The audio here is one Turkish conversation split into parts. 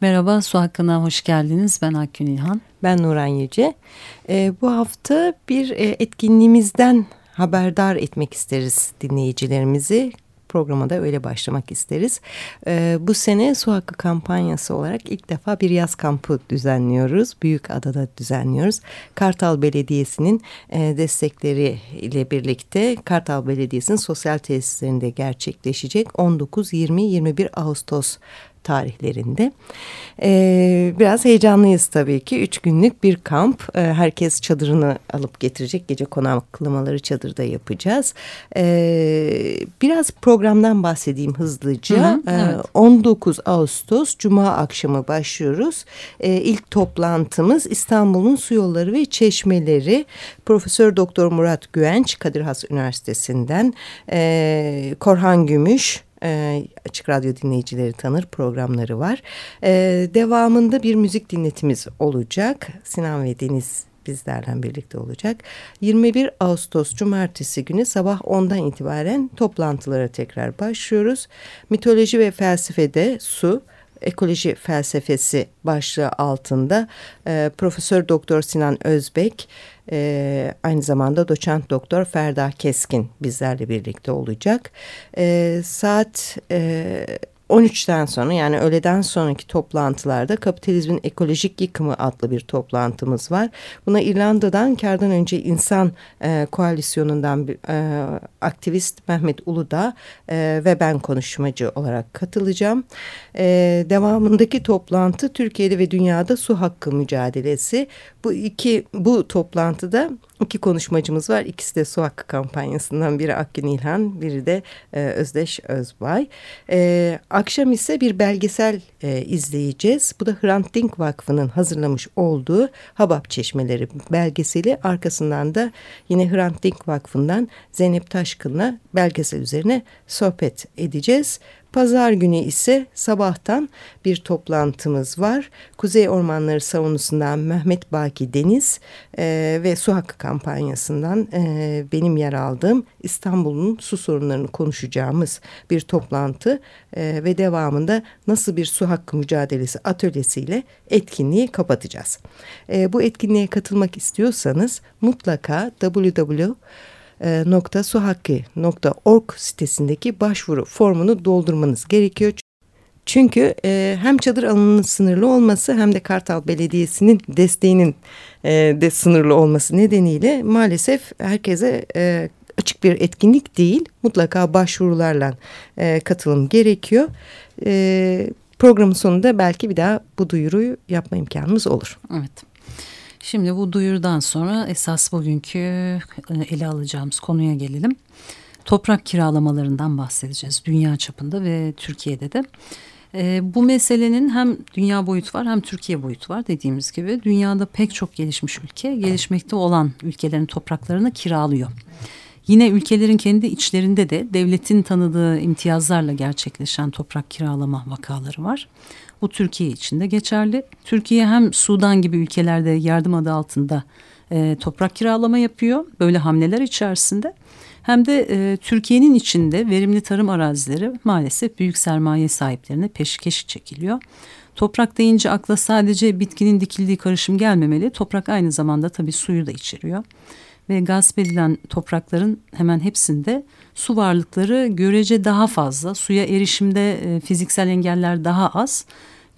Merhaba, Su Hakkı'na hoş geldiniz. Ben Akgün İlhan. Ben Nuran Yüce. Ee, bu hafta bir e, etkinliğimizden haberdar etmek isteriz dinleyicilerimizi. Programa da öyle başlamak isteriz. Ee, bu sene Su Hakkı kampanyası olarak ilk defa bir yaz kampı düzenliyoruz. Büyük Adada düzenliyoruz. Kartal Belediyesi'nin e, destekleri ile birlikte Kartal Belediyesi'nin sosyal tesislerinde gerçekleşecek 19, 20, 21 Ağustos tarihlerinde. Ee, biraz heyecanlıyız tabii ki. Üç günlük bir kamp. Ee, herkes çadırını alıp getirecek. Gece konaklamaları çadırda yapacağız. Ee, biraz programdan bahsedeyim hızlıca. Hı hı, evet. ee, 19 Ağustos Cuma akşamı başlıyoruz. Ee, ilk toplantımız İstanbul'un su yolları ve çeşmeleri. Profesör Doktor Murat Güvenç Kadir Has Üniversitesi'nden. Ee, Korhan Gümüş e, Açık Radyo dinleyicileri tanır programları var. E, devamında bir müzik dinletimiz olacak. Sinan ve Deniz bizlerle birlikte olacak. 21 Ağustos Cumartesi günü sabah 10'dan itibaren toplantılara tekrar başlıyoruz. Mitoloji ve felsefede su, ekoloji felsefesi başlığı altında e, Profesör Doktor Sinan Özbek e, aynı zamanda doçent doktor Ferda Keskin bizlerle birlikte olacak. E, saat e, 13'ten sonra yani öğleden sonraki toplantılarda kapitalizmin ekolojik yıkımı adlı bir toplantımız var. Buna İrlanda'dan kardan önce insan e, koalisyonundan bir e, aktivist Mehmet Uludağ e, ve ben konuşmacı olarak katılacağım. E, devamındaki toplantı Türkiye'de ve dünyada su hakkı mücadelesi. Bu iki bu toplantıda iki konuşmacımız var. İkisi de su hakkı kampanyasından biri Akgün İlhan, biri de e, Özdeş Özbay. E, akşam ise bir belgesel e, izleyeceğiz. Bu da Hrant Dink Vakfı'nın hazırlamış olduğu Habab Çeşmeleri belgeseli. Arkasından da yine Hrant Dink Vakfı'ndan Zeynep Taşkın'la belgesel üzerine sohbet edeceğiz. Pazar günü ise sabahtan bir toplantımız var. Kuzey Ormanları Savunusu'ndan Mehmet Baki Deniz e, ve Su Hakkı kampanyasından e, benim yer aldığım İstanbul'un su sorunlarını konuşacağımız bir toplantı e, ve devamında nasıl bir su hakkı mücadelesi atölyesiyle etkinliği kapatacağız. E, bu etkinliğe katılmak istiyorsanız mutlaka www www.suhakki.org sitesindeki başvuru formunu doldurmanız gerekiyor. Çünkü e, hem çadır alanının sınırlı olması hem de Kartal Belediyesi'nin desteğinin e, de sınırlı olması nedeniyle maalesef herkese e, açık bir etkinlik değil. Mutlaka başvurularla e, katılım gerekiyor. E, programın sonunda belki bir daha bu duyuruyu yapma imkanımız olur. Evet. Şimdi bu duyurudan sonra esas bugünkü e, ele alacağımız konuya gelelim. Toprak kiralamalarından bahsedeceğiz dünya çapında ve Türkiye'de de. E, bu meselenin hem dünya boyutu var hem Türkiye boyutu var dediğimiz gibi. Dünyada pek çok gelişmiş ülke gelişmekte olan ülkelerin topraklarını kiralıyor. Yine ülkelerin kendi içlerinde de devletin tanıdığı imtiyazlarla gerçekleşen toprak kiralama vakaları var. Bu Türkiye için de geçerli. Türkiye hem Sudan gibi ülkelerde yardım adı altında e, toprak kiralama yapıyor böyle hamleler içerisinde. Hem de e, Türkiye'nin içinde verimli tarım arazileri maalesef büyük sermaye sahiplerine peşkeş çekiliyor. Toprak deyince akla sadece bitkinin dikildiği karışım gelmemeli. Toprak aynı zamanda tabii suyu da içeriyor. Ve gasp edilen toprakların hemen hepsinde su varlıkları görece daha fazla. Suya erişimde e, fiziksel engeller daha az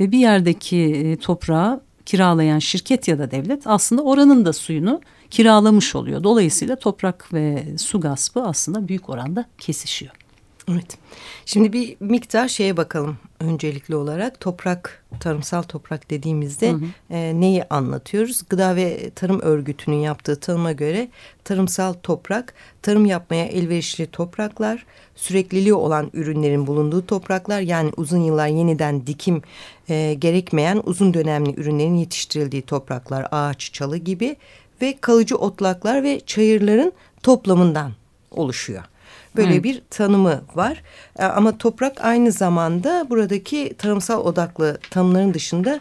ve bir yerdeki e, toprağı kiralayan şirket ya da devlet aslında oranın da suyunu kiralamış oluyor. Dolayısıyla toprak ve su gaspı aslında büyük oranda kesişiyor. Evet. Şimdi bir miktar şeye bakalım öncelikli olarak toprak, tarımsal toprak dediğimizde hı hı. E, neyi anlatıyoruz? Gıda ve Tarım Örgütü'nün yaptığı tanıma göre tarımsal toprak, tarım yapmaya elverişli topraklar, sürekliliği olan ürünlerin bulunduğu topraklar yani uzun yıllar yeniden dikim e, gerekmeyen uzun dönemli ürünlerin yetiştirildiği topraklar, ağaç, çalı gibi ve kalıcı otlaklar ve çayırların toplamından oluşuyor. Böyle evet. bir tanımı var. E, ama toprak aynı zamanda buradaki tarımsal odaklı tanımların dışında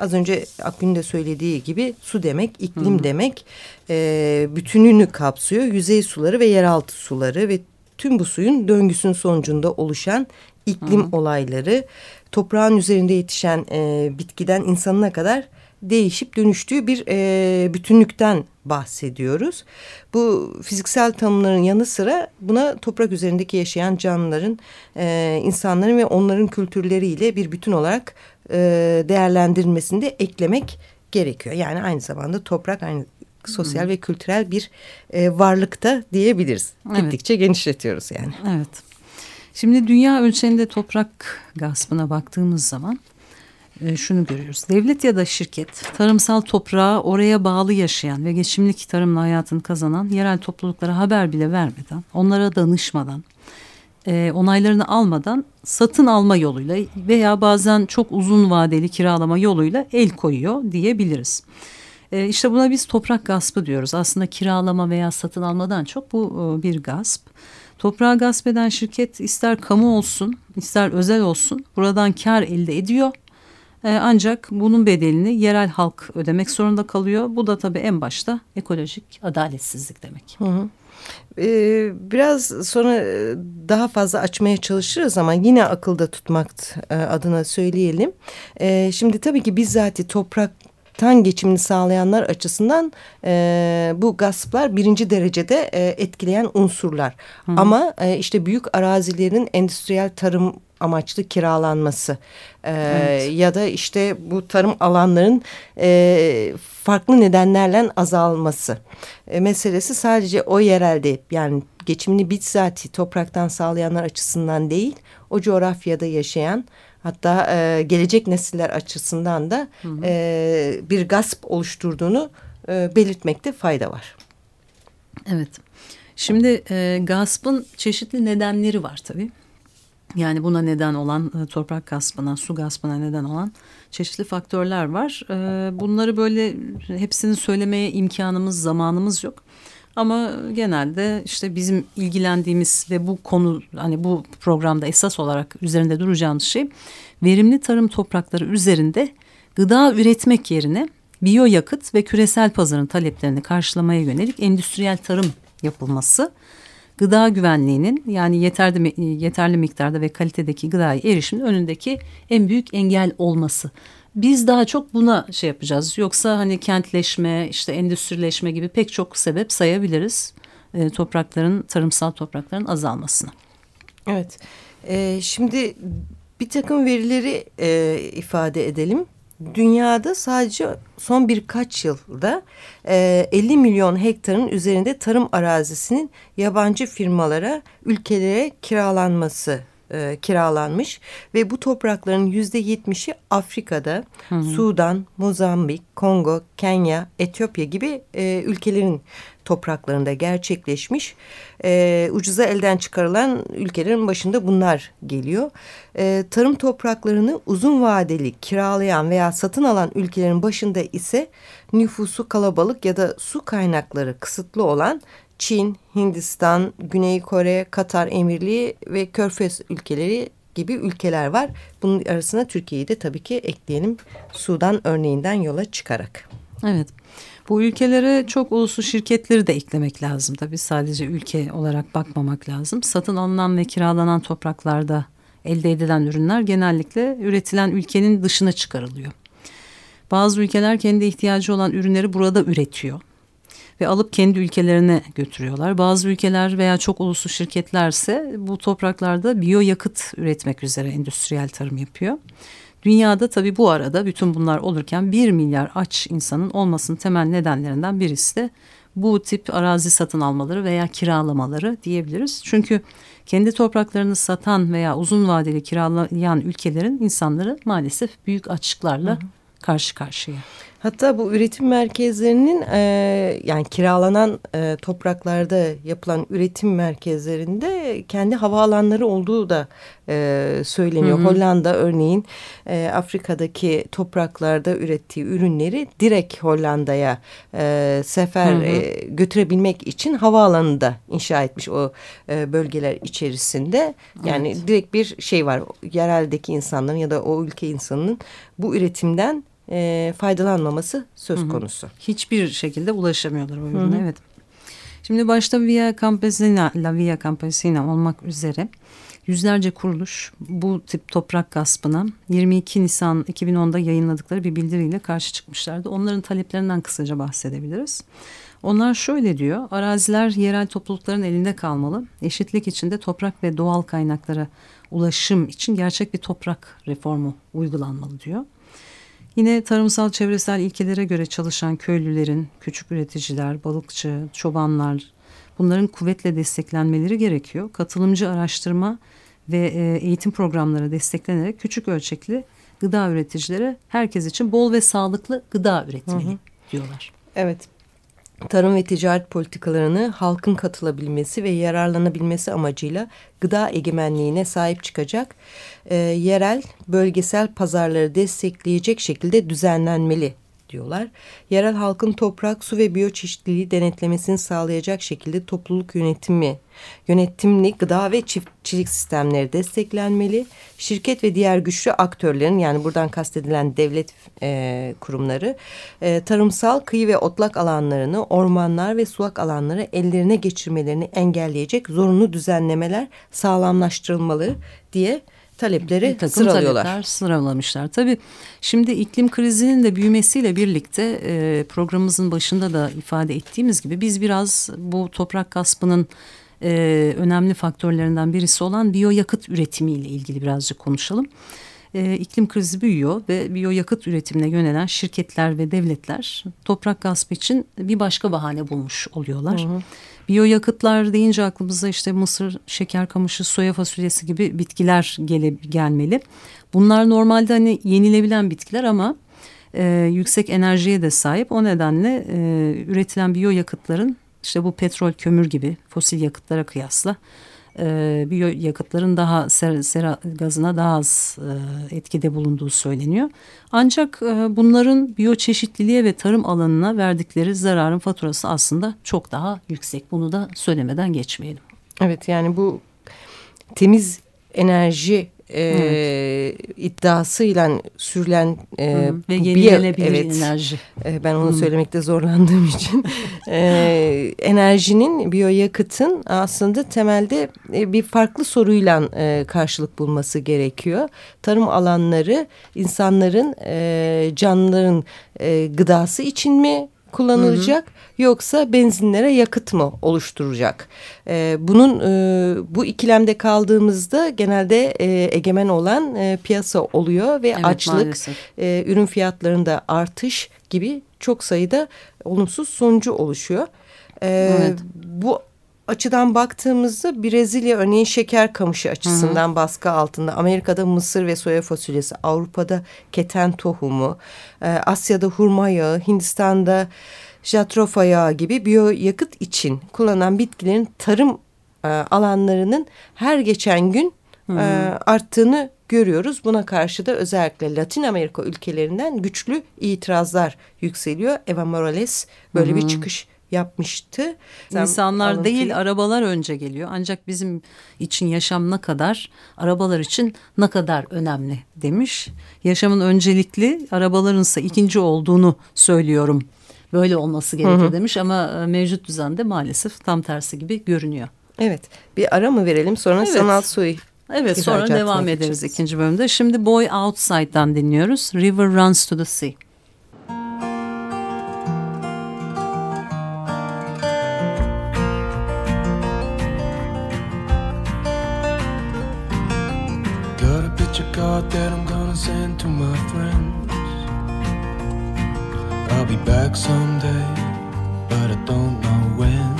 az önce Akgün de söylediği gibi su demek, iklim Hı. demek e, bütününü kapsıyor. Yüzey suları ve yeraltı suları ve tüm bu suyun döngüsünün sonucunda oluşan iklim Hı. olayları toprağın üzerinde yetişen e, bitkiden insanına kadar değişip dönüştüğü bir e, bütünlükten bahsediyoruz. Bu fiziksel tanımların yanı sıra buna toprak üzerindeki yaşayan canlıların, e, insanların ve onların kültürleriyle bir bütün olarak e, değerlendirilmesini de eklemek gerekiyor. Yani aynı zamanda toprak aynı sosyal ve kültürel bir e, varlıkta diyebiliriz. Evet. Gittikçe genişletiyoruz yani. Evet. Şimdi dünya ölçeğinde toprak gaspına baktığımız zaman şunu görüyoruz. Devlet ya da şirket tarımsal toprağa oraya bağlı yaşayan ve geçimlik tarımla hayatını kazanan yerel topluluklara haber bile vermeden, onlara danışmadan, e, onaylarını almadan satın alma yoluyla veya bazen çok uzun vadeli kiralama yoluyla el koyuyor diyebiliriz. E, işte buna biz toprak gaspı diyoruz. Aslında kiralama veya satın almadan çok bu e, bir gasp. Toprağı gasp eden şirket ister kamu olsun ister özel olsun buradan kar elde ediyor. E, ancak bunun bedelini yerel halk ödemek zorunda kalıyor. Bu da tabii en başta ekolojik adaletsizlik demek. Hı hı. Ee, biraz sonra e, daha fazla açmaya çalışırız ama yine akılda tutmak e, adına söyleyelim. Ee, şimdi tabii ki bizzati toprak tan geçimini sağlayanlar açısından e, bu gasplar birinci derecede e, etkileyen unsurlar. Hı. Ama e, işte büyük arazilerin endüstriyel tarım amaçlı kiralanması e, evet. ya da işte bu tarım alanların e, farklı nedenlerle azalması e, meselesi sadece o yerelde yani geçimini bizzati topraktan sağlayanlar açısından değil o coğrafyada yaşayan hatta e, gelecek nesiller açısından da hı hı. E, bir gasp oluşturduğunu e, belirtmekte fayda var. Evet. Şimdi e, gaspın çeşitli nedenleri var tabii. Yani buna neden olan e, toprak gaspına, su gaspına neden olan çeşitli faktörler var. E, bunları böyle hepsini söylemeye imkanımız, zamanımız yok. Ama genelde işte bizim ilgilendiğimiz ve bu konu hani bu programda esas olarak üzerinde duracağımız şey verimli tarım toprakları üzerinde gıda üretmek yerine biyoyakıt ve küresel pazarın taleplerini karşılamaya yönelik endüstriyel tarım yapılması gıda güvenliğinin yani yeterli, yeterli miktarda ve kalitedeki gıdaya erişimin önündeki en büyük engel olması. Biz daha çok buna şey yapacağız. Yoksa hani kentleşme, işte endüstrileşme gibi pek çok sebep sayabiliriz. E, toprakların, tarımsal toprakların azalmasına. Evet. E, şimdi bir takım verileri e, ifade edelim. Dünyada sadece son birkaç yılda e, 50 milyon hektarın üzerinde tarım arazisinin yabancı firmalara, ülkelere kiralanması e, kiralanmış ve bu toprakların yüzde yetmişi Afrika'da, hı hı. Sudan, Mozambik, Kongo, Kenya, Etiyopya gibi e, ülkelerin topraklarında gerçekleşmiş. E, ucuza elden çıkarılan ülkelerin başında bunlar geliyor. E, tarım topraklarını uzun vadeli kiralayan veya satın alan ülkelerin başında ise nüfusu kalabalık ya da su kaynakları kısıtlı olan Çin, Hindistan, Güney Kore, Katar Emirliği ve Körfez ülkeleri gibi ülkeler var. Bunun arasına Türkiye'yi de tabii ki ekleyelim Sudan örneğinden yola çıkarak. Evet. Bu ülkelere çok uluslu şirketleri de eklemek lazım. Tabii sadece ülke olarak bakmamak lazım. Satın alınan ve kiralanan topraklarda elde edilen ürünler genellikle üretilen ülkenin dışına çıkarılıyor. Bazı ülkeler kendi ihtiyacı olan ürünleri burada üretiyor ve alıp kendi ülkelerine götürüyorlar. Bazı ülkeler veya çok uluslu şirketlerse bu topraklarda biyoyakıt üretmek üzere endüstriyel tarım yapıyor. Dünyada tabii bu arada bütün bunlar olurken bir milyar aç insanın olmasının temel nedenlerinden birisi de bu tip arazi satın almaları veya kiralamaları diyebiliriz. Çünkü kendi topraklarını satan veya uzun vadeli kiralayan ülkelerin insanları maalesef büyük açlıklarla hı hı. Karşı karşıya. Hatta bu üretim merkezlerinin e, yani kiralanan e, topraklarda yapılan üretim merkezlerinde kendi havaalanları olduğu da e, söyleniyor. Hı hı. Hollanda örneğin e, Afrika'daki topraklarda ürettiği ürünleri direkt Hollanda'ya e, sefer hı hı. E, götürebilmek için havaalanı da inşa etmiş o e, bölgeler içerisinde. Yani evet. direkt bir şey var yereldeki insanların ya da o ülke insanının bu üretimden e, faydalanmaması söz Hı -hı. konusu. Hiçbir şekilde ulaşamıyorlar o ürüne. Evet. Şimdi başta Via Campesina, La Via Campesina olmak üzere Yüzlerce kuruluş bu tip toprak gaspına 22 Nisan 2010'da yayınladıkları bir bildiriyle karşı çıkmışlardı. Onların taleplerinden kısaca bahsedebiliriz. Onlar şöyle diyor, araziler yerel toplulukların elinde kalmalı. Eşitlik içinde toprak ve doğal kaynaklara ulaşım için gerçek bir toprak reformu uygulanmalı diyor. Yine tarımsal çevresel ilkelere göre çalışan köylülerin, küçük üreticiler, balıkçı, çobanlar bunların kuvvetle desteklenmeleri gerekiyor. Katılımcı araştırma ve e, eğitim programları desteklenerek küçük ölçekli gıda üreticilere herkes için bol ve sağlıklı gıda üretmeli hı hı. diyorlar. Evet tarım ve ticaret politikalarını halkın katılabilmesi ve yararlanabilmesi amacıyla gıda egemenliğine sahip çıkacak e, yerel bölgesel pazarları destekleyecek şekilde düzenlenmeli diyorlar. Yerel halkın toprak, su ve biyoçeşitliliği denetlemesini sağlayacak şekilde topluluk yönetimi, yönetimli gıda ve çiftçilik sistemleri desteklenmeli. Şirket ve diğer güçlü aktörlerin yani buradan kastedilen devlet e, kurumları e, tarımsal kıyı ve otlak alanlarını, ormanlar ve sulak alanları ellerine geçirmelerini engelleyecek zorunlu düzenlemeler sağlamlaştırılmalı diye talepleri bir takım sıralıyorlar. talepler sıralamışlar. Tabii şimdi iklim krizinin de büyümesiyle birlikte e, programımızın başında da ifade ettiğimiz gibi biz biraz bu toprak gaspının e, önemli faktörlerinden birisi olan biyoyakıt üretimiyle ilgili birazcık konuşalım. E, iklim krizi büyüyor ve biyoyakıt üretimine yönelen şirketler ve devletler toprak gaspı için bir başka bahane bulmuş oluyorlar. Hı hı. Biyoyakıtlar deyince aklımıza işte mısır, şeker kamışı, soya fasulyesi gibi bitkiler gele, gelmeli. Bunlar normalde hani yenilebilen bitkiler ama e, yüksek enerjiye de sahip. O nedenle e, üretilen biyoyakıtların işte bu petrol, kömür gibi fosil yakıtlara kıyasla e, biyoyakıtların daha sera, sera gazına daha az e, etkide bulunduğu söyleniyor. Ancak e, bunların biyoçeşitliliğe ve tarım alanına verdikleri zararın faturası aslında çok daha yüksek. Bunu da söylemeden geçmeyelim. Evet yani bu temiz enerji e, evet. iddiasıyla sürülen e, Hı, ve yenilenebilir evet, enerji. E, ben onu Hı. söylemekte zorlandığım için e, enerjinin biyoyakıtın aslında temelde e, bir farklı soruyla e, karşılık bulması gerekiyor. Tarım alanları insanların e, canlıların e, gıdası için mi kullanılacak hı hı. yoksa benzinlere yakıt mı oluşturacak? E, bunun e, bu ikilemde kaldığımızda genelde e, egemen olan e, piyasa oluyor ve evet, açlık, e, ürün fiyatlarında artış gibi çok sayıda olumsuz sonucu oluşuyor. E, evet. Bu açıdan baktığımızda Brezilya örneğin şeker kamışı açısından Hı -hı. baskı altında. Amerika'da mısır ve soya fasulyesi, Avrupa'da keten tohumu, e, Asya'da hurma yağı, Hindistan'da jatrofa yağı gibi biyoyakıt için kullanılan bitkilerin tarım e, alanlarının her geçen gün Hı -hı. e, arttığını görüyoruz. Buna karşı da özellikle Latin Amerika ülkelerinden güçlü itirazlar yükseliyor. Eva Morales böyle Hı -hı. bir çıkış yapmıştı. İnsanlar alıntı... değil arabalar önce geliyor. Ancak bizim için yaşam ne kadar arabalar için ne kadar önemli demiş. Yaşamın öncelikli arabalarınsa ikinci olduğunu söylüyorum. Böyle olması gerekir hı hı. demiş ama e, mevcut düzende maalesef tam tersi gibi görünüyor. Evet bir ara mı verelim sonra evet. sanal suyu Evet sonra devam ederiz ikinci bölümde. Şimdi Boy Outside'dan dinliyoruz. River Runs to the Sea. That I'm gonna send to my friends. I'll be back someday, but I don't know when.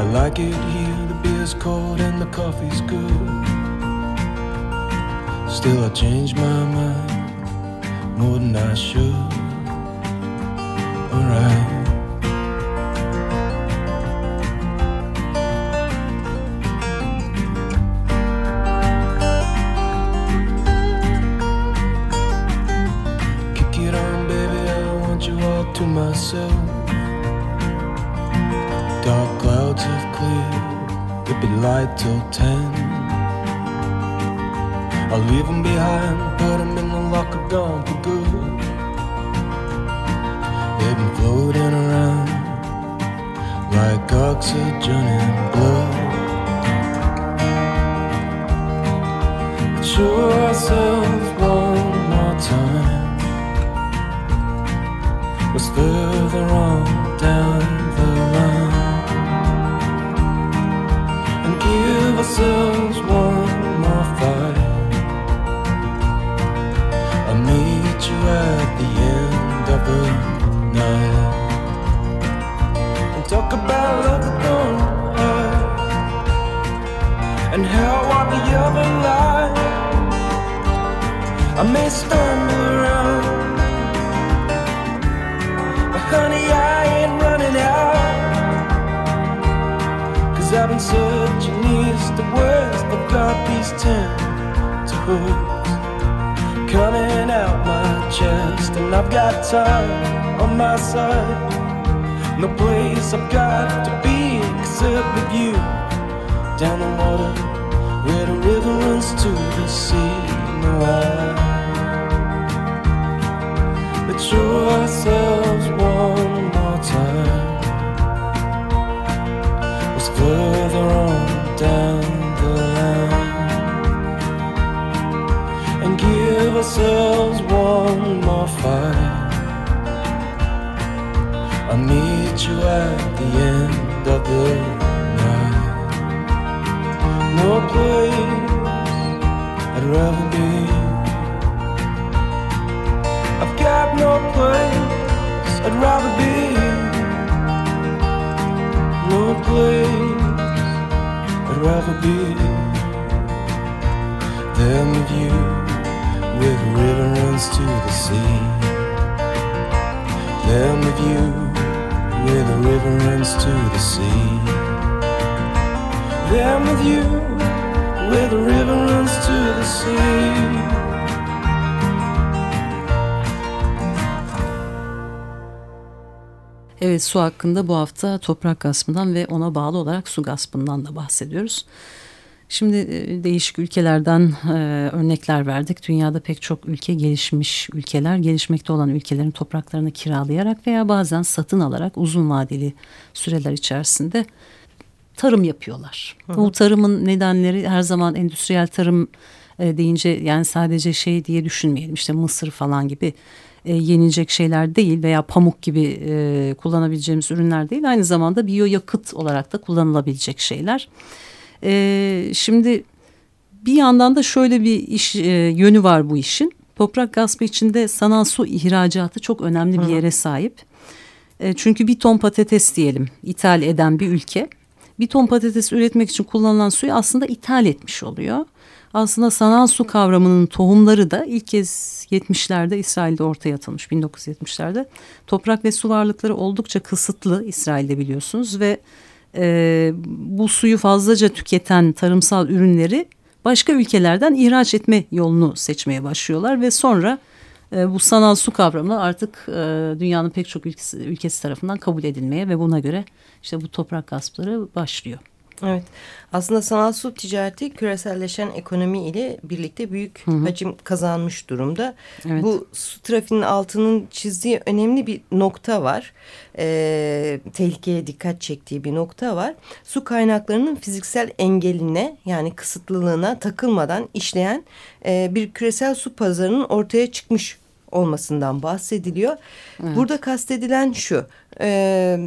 I like it here, the beer's cold and the coffee's good. Still, I change my mind more than I should. Alright. clouds have cleared, it be light till ten. I'll leave them behind, put them in the locker down for good. They've been floating around like oxygen and blood. Show ourselves one more time. What's further on down? give ourselves one more fight. I'll meet you at the end of the night and talk about love that don't hurt and how on the other line I may stumble around, but honey, I ain't running out. Cause I've been searching east words, I've got these tentacles coming out my chest, and I've got time on my side. No place I've got to be except with you down the water where the river runs to the sea. No, I let's show ourselves one more time. Was further on down where the river runs to the sea. Evet su hakkında bu hafta toprak gaspından ve ona bağlı olarak su gaspından da bahsediyoruz. Şimdi e, değişik ülkelerden e, örnekler verdik. Dünyada pek çok ülke gelişmiş ülkeler, gelişmekte olan ülkelerin topraklarını kiralayarak veya bazen satın alarak uzun vadeli süreler içerisinde tarım yapıyorlar. Hı hı. Bu tarımın nedenleri her zaman endüstriyel tarım e, deyince yani sadece şey diye düşünmeyelim. İşte mısır falan gibi e, yenilecek şeyler değil veya pamuk gibi e, kullanabileceğimiz ürünler değil. Aynı zamanda biyoyakıt olarak da kullanılabilecek şeyler. E, şimdi bir yandan da şöyle bir iş e, yönü var bu işin. Toprak gaspı içinde sanal su ihracatı çok önemli bir yere sahip. E, çünkü bir ton patates diyelim ithal eden bir ülke. Bir ton patates üretmek için kullanılan suyu aslında ithal etmiş oluyor. Aslında sanal su kavramının tohumları da ilk kez 70'lerde İsrail'de ortaya atılmış 1970'lerde. Toprak ve su varlıkları oldukça kısıtlı İsrail'de biliyorsunuz ve e, bu suyu fazlaca tüketen tarımsal ürünleri başka ülkelerden ihraç etme yolunu seçmeye başlıyorlar ve sonra bu sanal su kavramı artık e, dünyanın pek çok ülkesi, ülkesi tarafından kabul edilmeye ve buna göre işte bu toprak gaspları başlıyor. Evet. Aslında sanal su ticareti küreselleşen ekonomi ile birlikte büyük hı hı. hacim kazanmış durumda. Evet. Bu su trafiğinin altının çizdiği önemli bir nokta var. Ee, tehlikeye dikkat çektiği bir nokta var. Su kaynaklarının fiziksel engeline yani kısıtlılığına takılmadan işleyen e, bir küresel su pazarının ortaya çıkmış olmasından bahsediliyor. Evet. Burada kastedilen şu... E,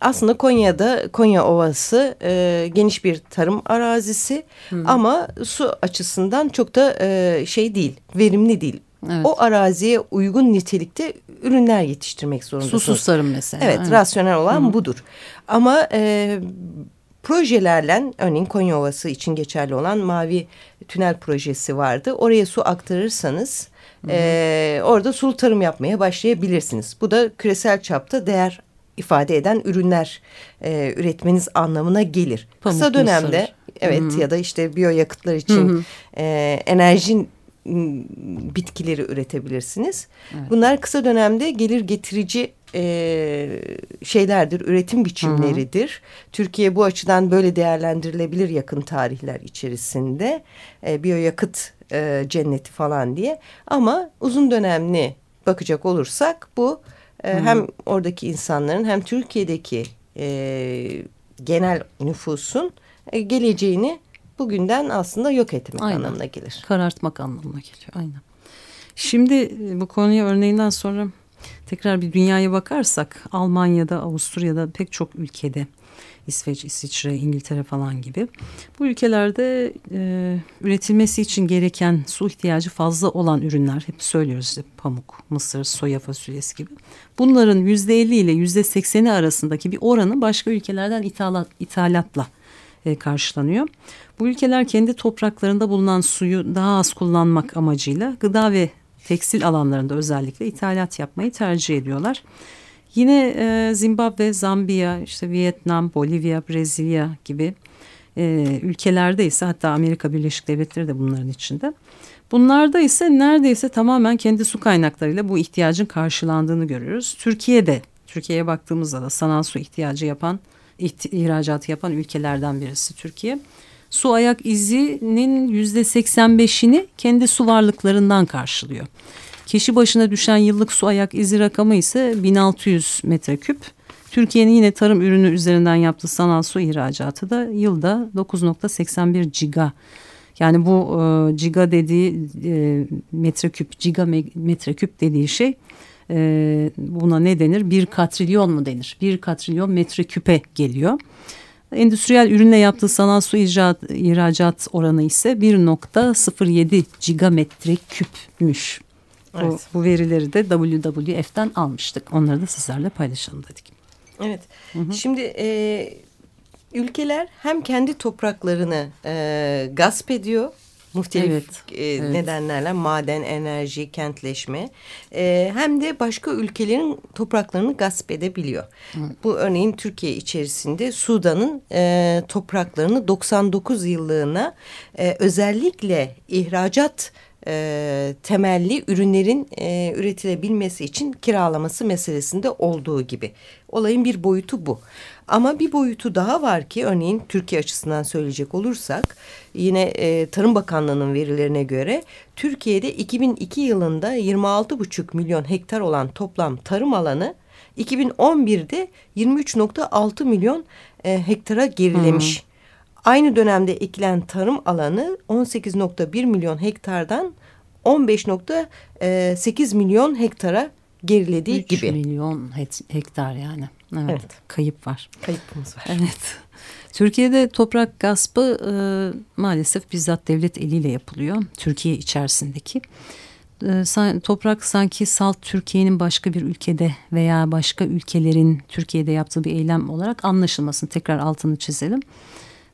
aslında Konya'da Konya Ovası e, geniş bir tarım arazisi hmm. ama su açısından çok da e, şey değil, verimli değil. Evet. O araziye uygun nitelikte ürünler yetiştirmek zorundasınız. Susuz tarım mesela. Evet, evet. rasyonel olan hmm. budur. Ama e, projelerle örneğin Konya Ovası için geçerli olan Mavi Tünel projesi vardı. Oraya su aktarırsanız... Hı E, orada sulu tarım yapmaya başlayabilirsiniz. Bu da küresel çapta değer ifade eden ürünler e, üretmeniz anlamına gelir. Pamuk Kısa dönemde mısır. evet Hı -hı. ya da işte biyoyakıtlar için Hı -hı. E, enerji bitkileri üretebilirsiniz. Evet. Bunlar kısa dönemde gelir getirici e, şeylerdir, üretim biçimleridir. Hı hı. Türkiye bu açıdan böyle değerlendirilebilir yakın tarihler içerisinde. E, biyoyakıt e, cenneti falan diye. Ama uzun dönemli bakacak olursak bu e, hem oradaki insanların hem Türkiye'deki e, genel nüfusun e, geleceğini bugünden aslında yok etmek aynen. anlamına gelir. Karartmak anlamına geliyor aynen. Şimdi e, bu konuya örneğinden sonra tekrar bir dünyaya bakarsak Almanya'da, Avusturya'da pek çok ülkede İsveç, İsviçre, İngiltere falan gibi. Bu ülkelerde e, üretilmesi için gereken su ihtiyacı fazla olan ürünler hep söylüyoruz işte pamuk, mısır, soya fasulyesi gibi. Bunların yüzde elli ile yüzde sekseni arasındaki bir oranı başka ülkelerden ithalat, ithalatla e, karşılanıyor. Bu ülkeler kendi topraklarında bulunan suyu daha az kullanmak amacıyla gıda ve tekstil alanlarında özellikle ithalat yapmayı tercih ediyorlar. Yine e, Zimbabwe, Zambiya, işte Vietnam, Bolivya, Brezilya gibi e, ülkelerde ise hatta Amerika Birleşik Devletleri de bunların içinde. Bunlarda ise neredeyse tamamen kendi su kaynaklarıyla bu ihtiyacın karşılandığını görüyoruz. Türkiye'de, Türkiye'ye baktığımızda da sanal su ihtiyacı yapan, ihracatı yapan ülkelerden birisi Türkiye. Su ayak izinin yüzde 85'ini kendi su varlıklarından karşılıyor. Kişi başına düşen yıllık su ayak izi rakamı ise 1600 metreküp. Türkiye'nin yine tarım ürünü üzerinden yaptığı sanal su ihracatı da yılda 9.81 giga. Yani bu e, giga dediği e, metreküp, giga metreküp dediği şey e, buna ne denir? Bir katrilyon mu denir? Bir katrilyon metreküpe geliyor. Endüstriyel ürünle yaptığı sanal su ihracat, ihracat oranı ise 1.07 gigametre küpmüş. Evet. Bu, bu verileri de WWF'den almıştık. Onları da sizlerle paylaşalım dedik. Evet. Hı hı. Şimdi e, ülkeler hem kendi topraklarını e, gasp ediyor muhtelif evet, e, evet. nedenlerle maden, enerji, kentleşme e, hem de başka ülkelerin topraklarını gasp edebiliyor. Hı. Bu örneğin Türkiye içerisinde Sudan'ın e, topraklarını 99 yıllığına e, özellikle ihracat e, temelli ürünlerin e, üretilebilmesi için kiralaması meselesinde olduğu gibi. Olayın bir boyutu bu. Ama bir boyutu daha var ki örneğin Türkiye açısından söyleyecek olursak yine e, Tarım Bakanlığı'nın verilerine göre Türkiye'de 2002 yılında 26,5 milyon hektar olan toplam tarım alanı 2011'de 23,6 milyon e, hektara gerilemiş. Hmm. Aynı dönemde ekilen tarım alanı 18.1 milyon hektardan 15.8 milyon hektara gerilediği 3 gibi. 3 milyon hektar yani. Evet, evet. Kayıp var. Kayıpımız var. Evet. Türkiye'de toprak gaspı e, maalesef bizzat devlet eliyle yapılıyor. Türkiye içerisindeki. E, toprak sanki salt Türkiye'nin başka bir ülkede veya başka ülkelerin Türkiye'de yaptığı bir eylem olarak anlaşılmasın. Tekrar altını çizelim.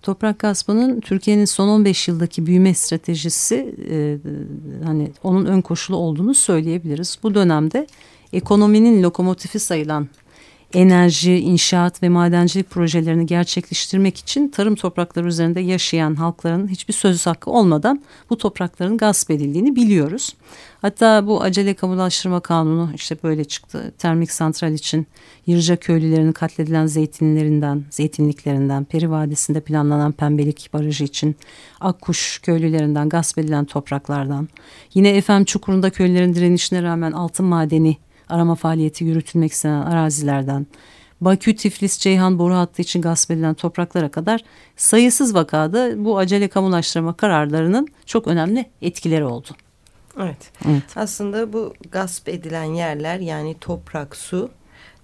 Toprak gaspının Türkiye'nin son 15 yıldaki büyüme stratejisi e, hani onun ön koşulu olduğunu söyleyebiliriz. Bu dönemde ekonominin lokomotifi sayılan enerji, inşaat ve madencilik projelerini gerçekleştirmek için tarım toprakları üzerinde yaşayan halkların hiçbir söz hakkı olmadan bu toprakların gasp edildiğini biliyoruz. Hatta bu acele kamulaştırma kanunu işte böyle çıktı. Termik santral için Yırca köylülerinin katledilen zeytinlerinden, zeytinliklerinden, Peri Vadisi'nde planlanan Pembelik Barajı için Akkuş köylülerinden gasp edilen topraklardan, yine Efem Çukuru'nda köylülerin direnişine rağmen altın madeni arama faaliyeti yürütülmek istenen arazilerden, Bakü, Tiflis, Ceyhan boru hattı için gasp edilen topraklara kadar sayısız vakada bu acele kamulaştırma kararlarının çok önemli etkileri oldu. Evet. evet. Aslında bu gasp edilen yerler yani toprak, su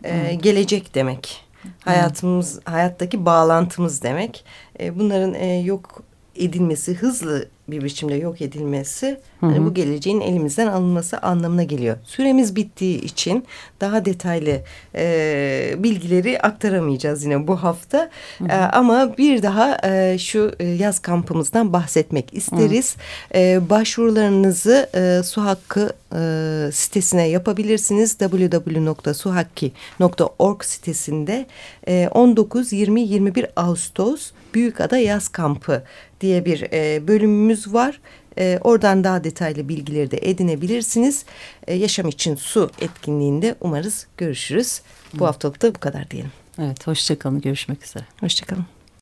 e, gelecek demek. Hayatımız, hayattaki bağlantımız demek. E, bunların e, yok edilmesi, hızlı bir biçimde yok edilmesi hı hı. Yani bu geleceğin elimizden alınması anlamına geliyor. Süremiz bittiği için daha detaylı e, bilgileri aktaramayacağız yine bu hafta. Hı hı. E, ama bir daha e, şu e, yaz kampımızdan bahsetmek isteriz. E, başvurularınızı e, Su Hakkı e, sitesine yapabilirsiniz. www.suhakki.org sitesinde e, 19, 20, 21 Ağustos Büyükada Yaz Kampı diye bir e, bölümümüz var. E, oradan daha detaylı bilgileri de edinebilirsiniz. E, Yaşam için Su etkinliğinde umarız görüşürüz. Bu haftalık da bu kadar diyelim. Evet, hoşçakalın. Görüşmek üzere. Hoşçakalın.